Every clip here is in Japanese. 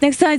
ネクサ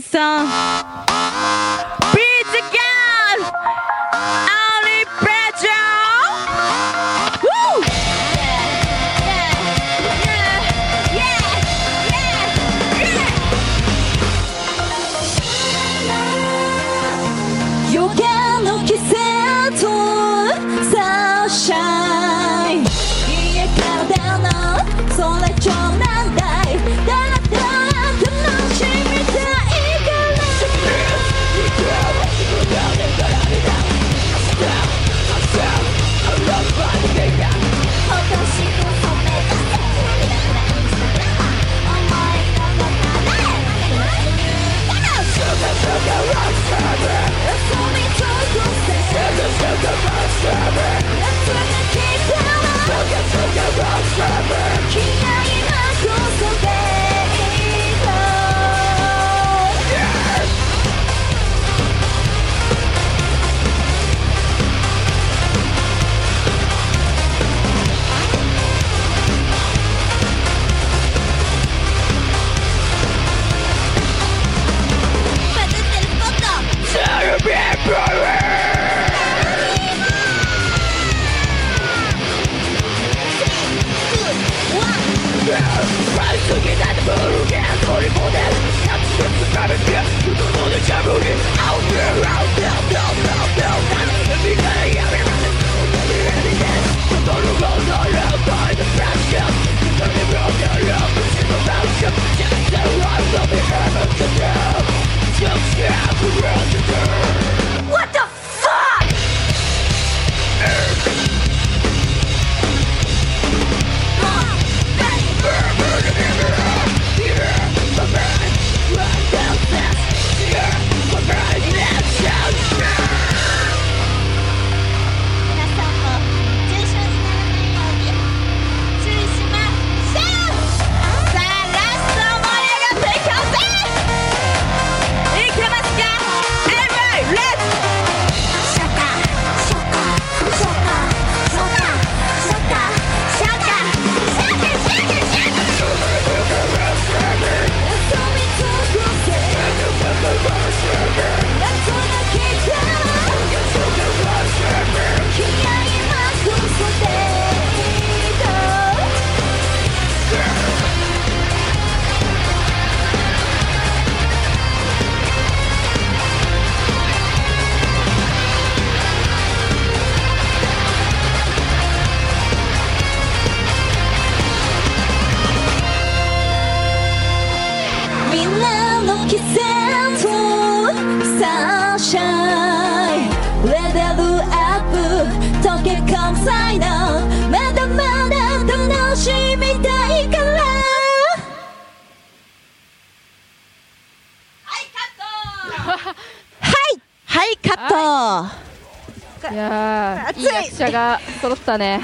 いやいいい役者が揃ったね。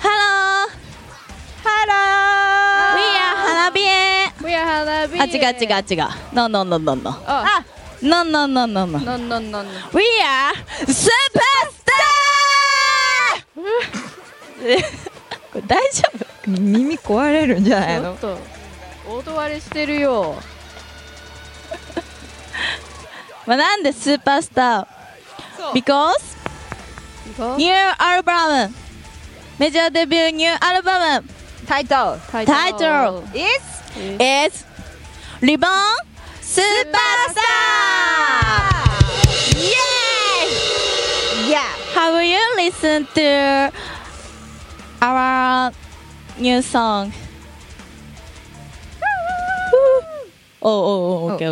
ハローハロー We are 花火園 We are 花火あ違う違う違う。No no no no no. あ No no no no no. No no no no We are Superstar! これ大丈夫？耳壊れるんじゃないの？ちょっと音割れしてるよ。まあ、なんでスーパースター Because ニューアルバムメジャーデビューニューアルバムタイトルタイタイトル Is is リボンスーパースターイエーイ Yeah Have you listened to our new song? おおおオッケ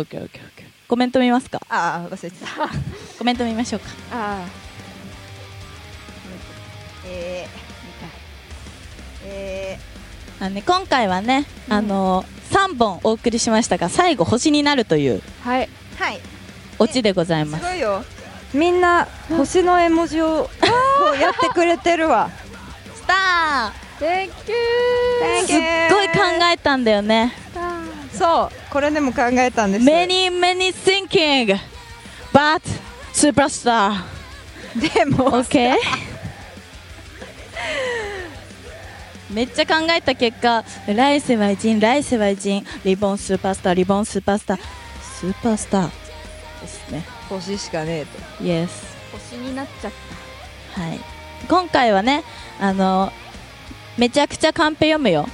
コメント見ますか？ああ忘れてた。コメント見ましょうか。あえーえあのね、今回はね、あの3本お送りしましたが最後星になるというーはい。ーはい。オチでございます。すごいよ。みんな星の絵文字をこうやってくれてるわ。スタ Thank you ーすっごい考えたんだよね。そうこれでも考えたんです。Many many thinking but superstar. でも OK めっちゃ考えた結果来世は偉人来世は偉人リボンスーパースターリボンスーパースタースーパースターですね。星しかねえと。Yes. 星になっちゃっはい。今回はねあのめちゃくちゃカンペ読むよ。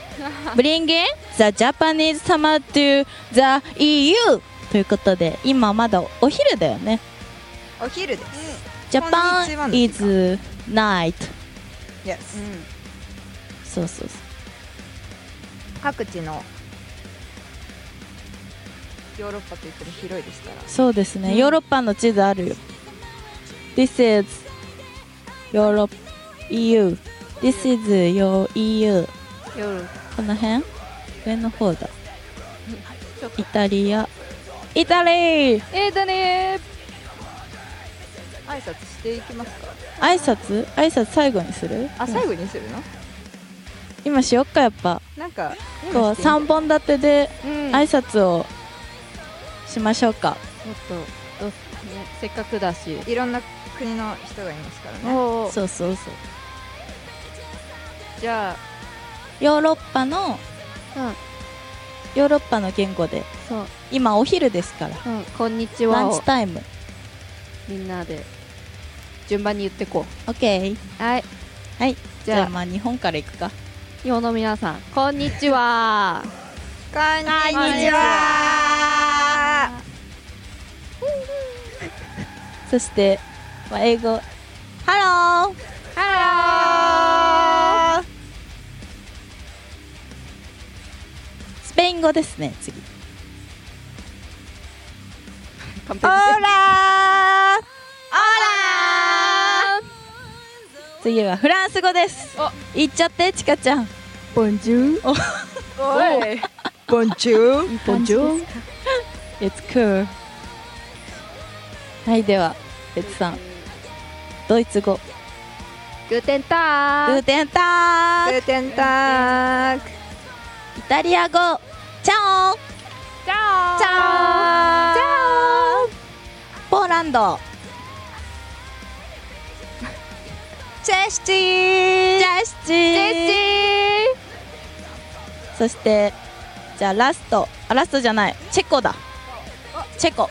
Bring in the Japanese summer to the EU ということで今まだお昼だよね。お昼です、こん Japan is night. Yes そうそうそう。各地のヨーロッパといっても広いですから。そうですね、うん。ヨーロッパの地図あるよ。This is Europe EU This is your EU た夜。この辺？上の方だ。イタリア。イタリー！えーだね挨拶していきますか？挨拶？挨拶最後にする？あ最後にするの、今しよっかやっぱ。なんかこう3本立てで挨拶をしましょうか、ちょっとどうねせっかくだしいろんな国の人がいますからね。そうそうそう。じゃあヨーロッパのうん。ヨーロッパの言語で。そう。今お昼ですから。うん。こんにちラは。をンチタイム。みんなで順番に言ってこ OK うはい。はい。じゃあ。じゃあまあ日本からいくか。日本の皆さんこんにちは。こんにちこんにちは。そして、まあ、英語。 Hello。スペイン語ですね次。完璧 Hola。次はフランス語です。お。言っちゃってちかちゃん。ボンジューおい。ボンチューボンジュー It's cool はいでは別さん。ドイツ語。グーテンターグーテンターグーテンターク。イタリア語チャオ。チャオ。チャオ。ポーランド。チェシチジーャスチジェシそしてじゃあラスト。あラストじゃない。チェコだ。チェコ。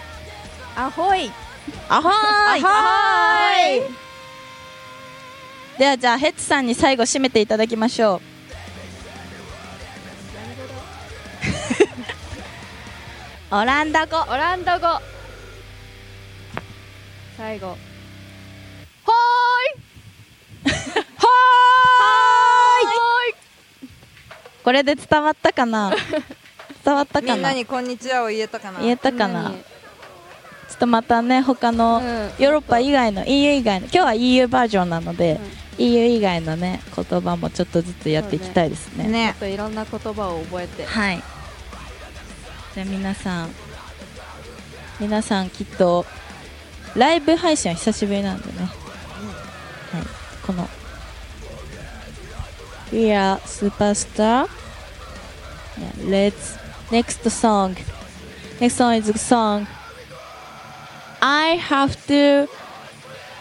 アホイ。アホーイ。アホーイ。ではじゃあヘッツさんに最後締めていただきましょうオランダ語。ーオランダ語。最後。ほ これで伝わったかな？伝わったかな？みんなにこんにちはを言えたかな？言えたーいかなちょっとまたね他のうん。ヨーロッパ以外の EU 以外の今日は EU バージョンなので、EU 以外のね言葉もちょっとずつやっていきたいですね。ね。ちょっといろんな言葉を覚えて。はいじゃあ皆さん皆さんきっとライブ配信は久しぶりなんでね、はい、この We are superstar let's next song next song is song I have to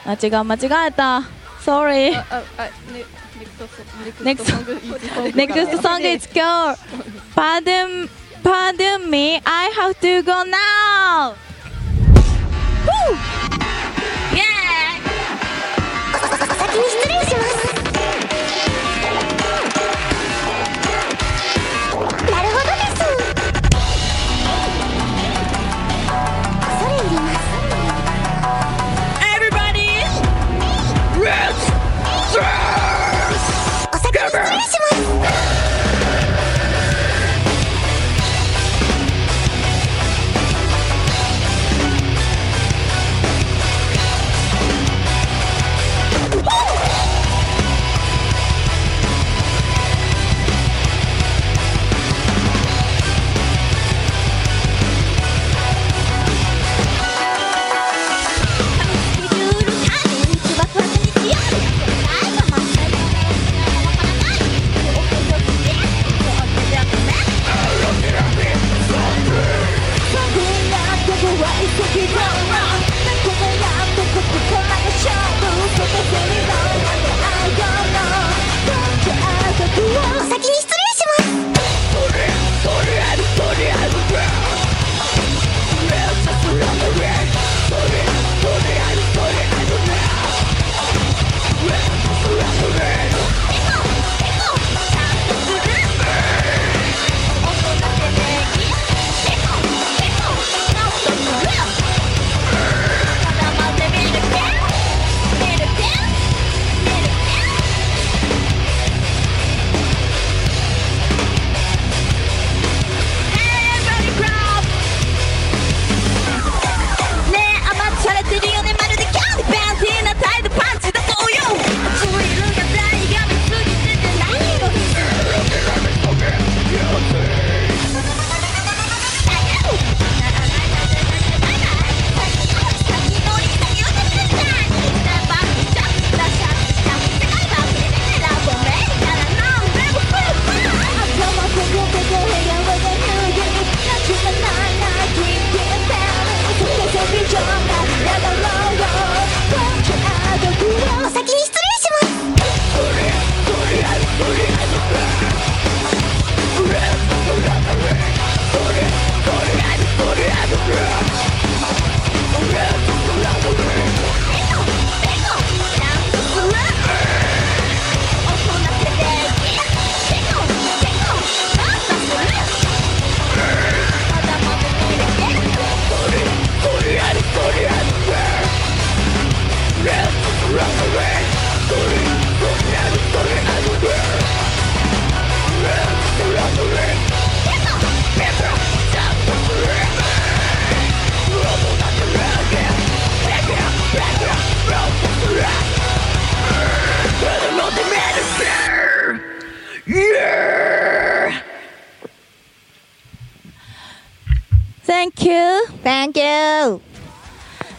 あ違う間違えた sorry ネクトソンネク next トソング song is go pardon pardon me I have to go now Woo!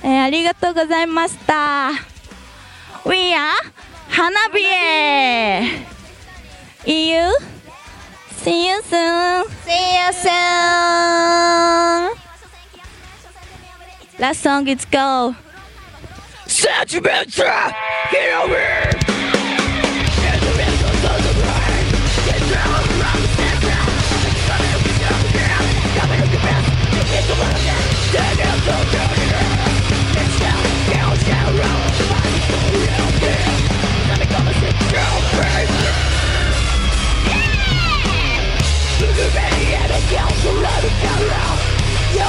えーありがとうございました。We are 花火へ EU See you soon See you soon Last song is go Sentimental, get over